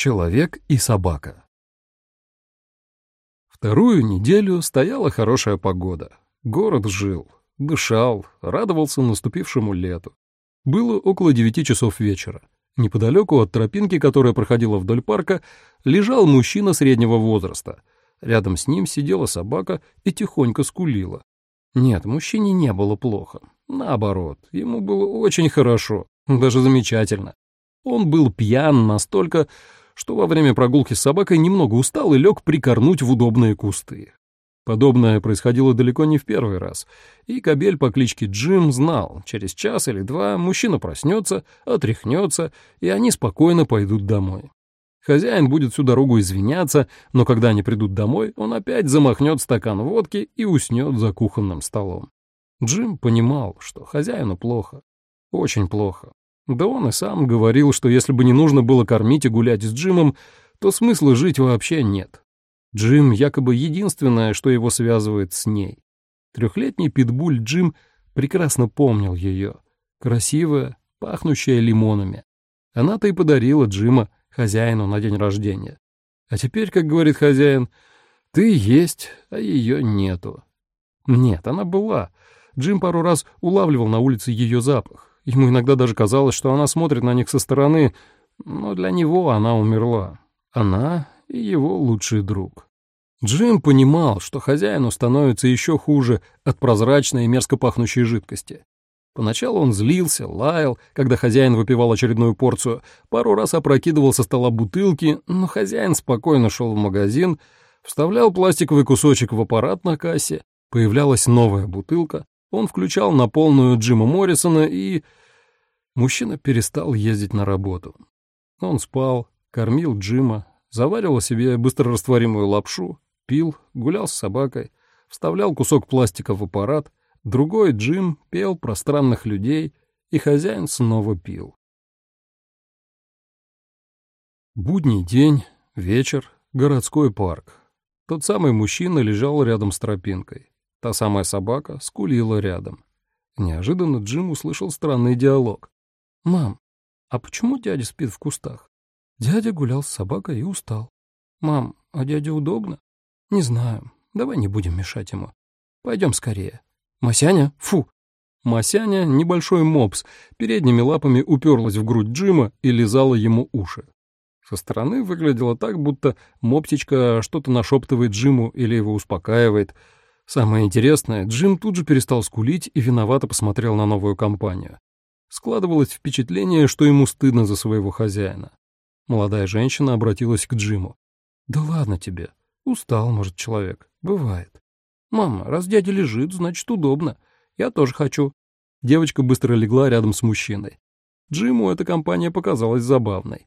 Человек и собака. Вторую неделю стояла хорошая погода. Город жил, дышал, радовался наступившему лету. Было около девяти часов вечера. Неподалеку от тропинки, которая проходила вдоль парка, лежал мужчина среднего возраста. Рядом с ним сидела собака и тихонько скулила. Нет, мужчине не было плохо. Наоборот, ему было очень хорошо, даже замечательно. Он был пьян настолько, что во время прогулки с собакой немного устал и лег прикорнуть в удобные кусты. Подобное происходило далеко не в первый раз, и кобель по кличке Джим знал, через час или два мужчина проснется, отряхнется, и они спокойно пойдут домой. Хозяин будет всю дорогу извиняться, но когда они придут домой, он опять замахнет стакан водки и уснет за кухонным столом. Джим понимал, что хозяину плохо, очень плохо. Да он и сам говорил, что если бы не нужно было кормить и гулять с Джимом, то смысла жить вообще нет. Джим якобы единственное, что его связывает с ней. Трехлетний питбуль Джим прекрасно помнил ее. Красивая, пахнущая лимонами. Она-то и подарила Джима хозяину на день рождения. А теперь, как говорит хозяин, ты есть, а ее нету. Нет, она была. Джим пару раз улавливал на улице ее запах. Ему иногда даже казалось, что она смотрит на них со стороны, но для него она умерла. Она и его лучший друг. Джим понимал, что хозяину становится еще хуже от прозрачной и мерзко пахнущей жидкости. Поначалу он злился, лаял, когда хозяин выпивал очередную порцию, пару раз опрокидывал со стола бутылки, но хозяин спокойно шел в магазин, вставлял пластиковый кусочек в аппарат на кассе, появлялась новая бутылка, он включал на полную Джима Моррисона и... Мужчина перестал ездить на работу. Он спал, кормил Джима, заваривал себе быстрорастворимую лапшу, пил, гулял с собакой, вставлял кусок пластика в аппарат, Другой Джим пел про странных людей, и хозяин снова пил. Будний день, вечер, городской парк. Тот самый мужчина лежал рядом с тропинкой. Та самая собака скулила рядом. Неожиданно Джим услышал странный диалог. «Мам, а почему дядя спит в кустах?» Дядя гулял с собакой и устал. «Мам, а дядя удобно?» «Не знаю. Давай не будем мешать ему. Пойдем скорее». «Масяня? Фу!» Масяня, небольшой мопс, передними лапами уперлась в грудь Джима и лизала ему уши. Со стороны выглядело так, будто мопсичка что-то нашептывает Джиму или его успокаивает. Самое интересное, Джим тут же перестал скулить и виновато посмотрел на новую компанию. Складывалось впечатление, что ему стыдно за своего хозяина. Молодая женщина обратилась к Джиму. «Да ладно тебе. Устал, может, человек. Бывает. «Мама, раз дядя лежит, значит, удобно. Я тоже хочу». Девочка быстро легла рядом с мужчиной. Джиму эта компания показалась забавной.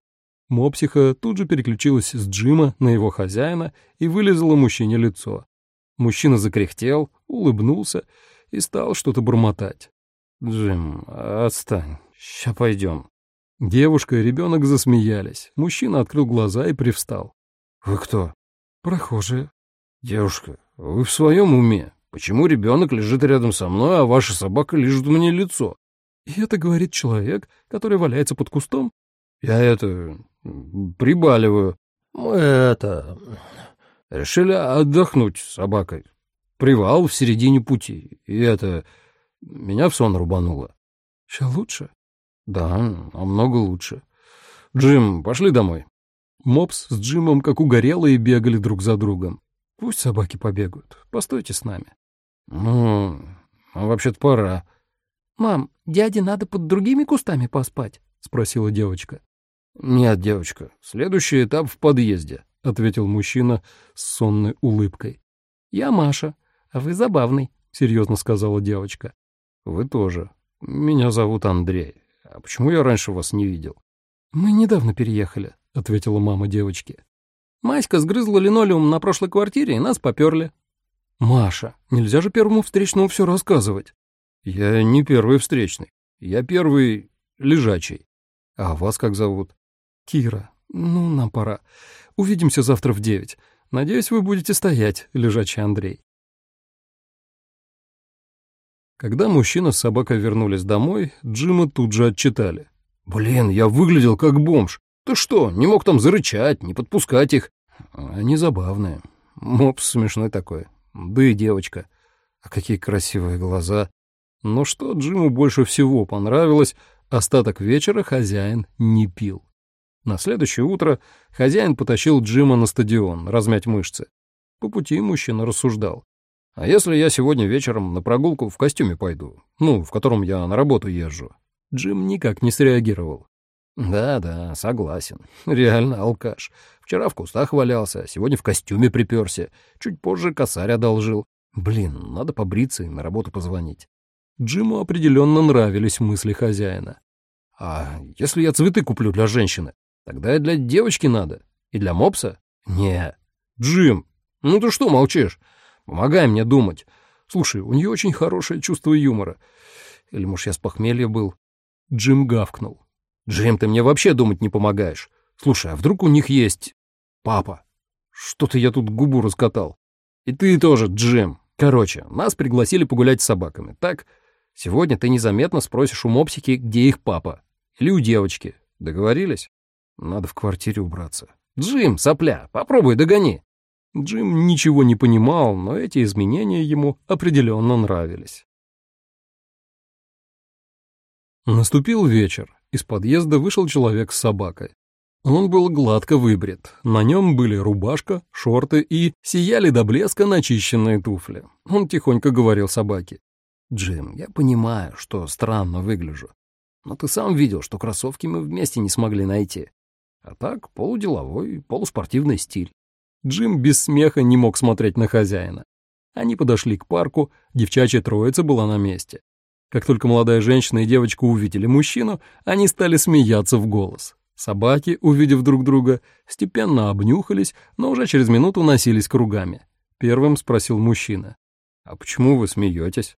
Мопсиха тут же переключилась с Джима на его хозяина и вылезала мужчине лицо. Мужчина закряхтел, улыбнулся и стал что-то бормотать. «Джим, отстань, ща пойдем». Девушка и ребенок засмеялись. Мужчина открыл глаза и привстал. «Вы кто?» «Прохожие». «Девушка, «Вы в своем уме? Почему ребенок лежит рядом со мной, а ваша собака лежит мне лицо?» «И это говорит человек, который валяется под кустом?» «Я это... прибаливаю. Мы это... решили отдохнуть с собакой. Привал в середине пути. И это... меня в сон рубануло». «Сейчас лучше?» «Да, намного лучше. Джим, пошли домой». Мопс с Джимом, как угорелые, бегали друг за другом. Пусть собаки побегают. Постойте с нами. Ну, а вообще-то пора. Мам, дяде надо под другими кустами поспать? Спросила девочка. Нет, девочка, следующий этап в подъезде, ответил мужчина с сонной улыбкой. Я Маша, а вы забавный, серьезно сказала девочка. Вы тоже. Меня зовут Андрей. А почему я раньше вас не видел? Мы недавно переехали, ответила мама девочки. Маська сгрызла линолеум на прошлой квартире, и нас поперли. Маша, нельзя же первому встречному все рассказывать. Я не первый встречный. Я первый лежачий. А вас как зовут? Кира. Ну, нам пора. Увидимся завтра в девять. Надеюсь, вы будете стоять, лежачий Андрей. Когда мужчина с собакой вернулись домой, Джима тут же отчитали. «Блин, я выглядел как бомж. Ты что, не мог там зарычать, не подпускать их? Они забавные. Мопс смешной такой. Да и девочка. А какие красивые глаза. Но что Джиму больше всего понравилось, остаток вечера хозяин не пил. На следующее утро хозяин потащил Джима на стадион размять мышцы. По пути мужчина рассуждал. «А если я сегодня вечером на прогулку в костюме пойду? Ну, в котором я на работу езжу?» Джим никак не среагировал. «Да-да, согласен. Реально алкаш. Вчера в кустах валялся, сегодня в костюме приперся. Чуть позже косарь одолжил. Блин, надо побриться и на работу позвонить». Джиму определенно нравились мысли хозяина. «А если я цветы куплю для женщины? Тогда и для девочки надо. И для мопса? Не. Джим, ну ты что молчишь? Помогай мне думать. Слушай, у нее очень хорошее чувство юмора. Или, может, я с похмелья был?» Джим гавкнул. «Джим, ты мне вообще думать не помогаешь. Слушай, а вдруг у них есть... папа? Что-то я тут губу раскатал. И ты тоже, Джим. Короче, нас пригласили погулять с собаками, так? Сегодня ты незаметно спросишь у мопсики, где их папа. Или у девочки. Договорились? Надо в квартире убраться. Джим, сопля, попробуй догони. Джим ничего не понимал, но эти изменения ему определенно нравились. Наступил вечер. Из подъезда вышел человек с собакой. Он был гладко выбрит. На нем были рубашка, шорты и сияли до блеска начищенные туфли. Он тихонько говорил собаке. «Джим, я понимаю, что странно выгляжу. Но ты сам видел, что кроссовки мы вместе не смогли найти. А так, полуделовой, полуспортивный стиль». Джим без смеха не мог смотреть на хозяина. Они подошли к парку, девчачья троица была на месте. Как только молодая женщина и девочка увидели мужчину, они стали смеяться в голос. Собаки, увидев друг друга, степенно обнюхались, но уже через минуту носились кругами. Первым спросил мужчина. «А почему вы смеетесь?»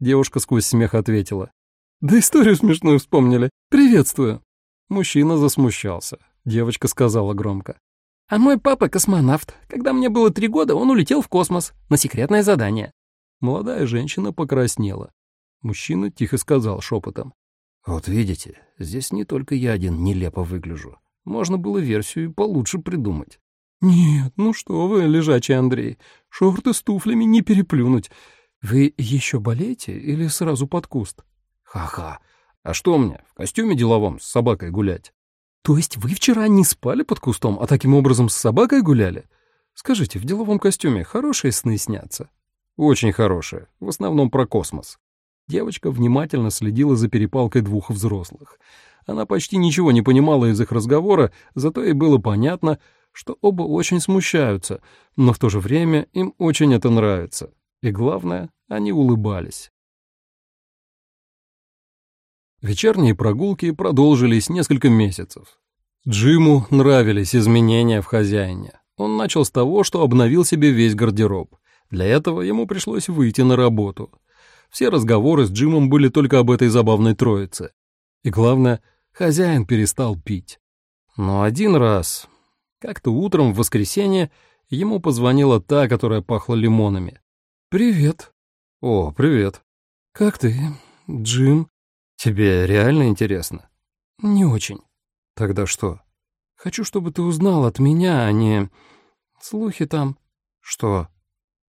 Девушка сквозь смех ответила. «Да историю смешную вспомнили. Приветствую». Мужчина засмущался. Девочка сказала громко. «А мой папа космонавт. Когда мне было три года, он улетел в космос на секретное задание». Молодая женщина покраснела. Мужчина тихо сказал шепотом. «Вот видите, здесь не только я один нелепо выгляжу. Можно было версию получше придумать». «Нет, ну что вы, лежачий Андрей, шорты с туфлями не переплюнуть. Вы еще болеете или сразу под куст?» «Ха-ха, а что мне, в костюме деловом с собакой гулять?» «То есть вы вчера не спали под кустом, а таким образом с собакой гуляли? Скажите, в деловом костюме хорошие сны снятся?» «Очень хорошие, в основном про космос». Девочка внимательно следила за перепалкой двух взрослых. Она почти ничего не понимала из их разговора, зато ей было понятно, что оба очень смущаются, но в то же время им очень это нравится. И главное, они улыбались. Вечерние прогулки продолжились несколько месяцев. Джиму нравились изменения в хозяине. Он начал с того, что обновил себе весь гардероб. Для этого ему пришлось выйти на работу — все разговоры с Джимом были только об этой забавной троице. И главное, хозяин перестал пить. Но один раз, как-то утром в воскресенье, ему позвонила та, которая пахла лимонами. «Привет». «О, привет». «Как ты, Джим?» «Тебе реально интересно?» «Не очень». «Тогда что?» «Хочу, чтобы ты узнал от меня, а не... Слухи там...» «Что?»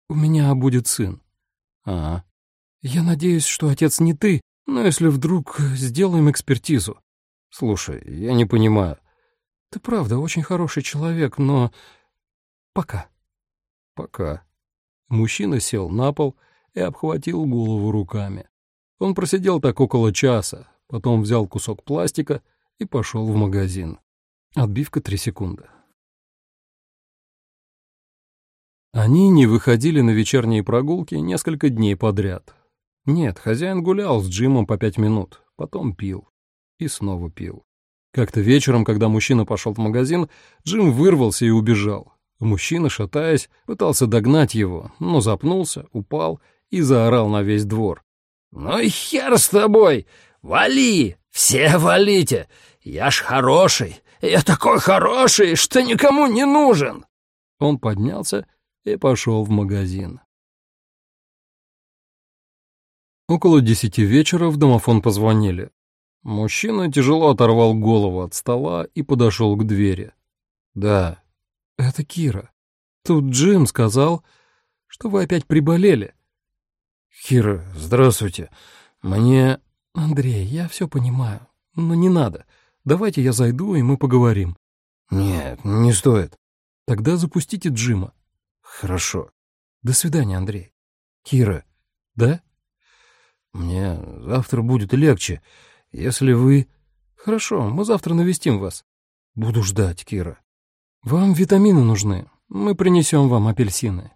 «У меня будет сын». «А, «Я надеюсь, что отец не ты, но если вдруг сделаем экспертизу...» «Слушай, я не понимаю...» «Ты правда очень хороший человек, но... пока». «Пока». Мужчина сел на пол и обхватил голову руками. Он просидел так около часа, потом взял кусок пластика и пошел в магазин. Отбивка три секунды. Они не выходили на вечерние прогулки несколько дней подряд. Нет, хозяин гулял с Джимом по пять минут, потом пил. И снова пил. Как-то вечером, когда мужчина пошел в магазин, Джим вырвался и убежал. Мужчина, шатаясь, пытался догнать его, но запнулся, упал и заорал на весь двор. «Ну и хер с тобой! Вали! Все валите! Я ж хороший! Я такой хороший, что никому не нужен!» Он поднялся и пошел в магазин. Около десяти вечера в домофон позвонили. Мужчина тяжело оторвал голову от стола и подошел к двери. «Да». «Это Кира. Тут Джим сказал, что вы опять приболели». «Кира, здравствуйте. Мне...» «Андрей, я все понимаю, но не надо. Давайте я зайду, и мы поговорим». «Нет, не стоит». «Тогда запустите Джима». «Хорошо». «До свидания, Андрей». «Кира». «Да?» «Мне завтра будет легче, если вы...» «Хорошо, мы завтра навестим вас». «Буду ждать, Кира». «Вам витамины нужны. Мы принесем вам апельсины.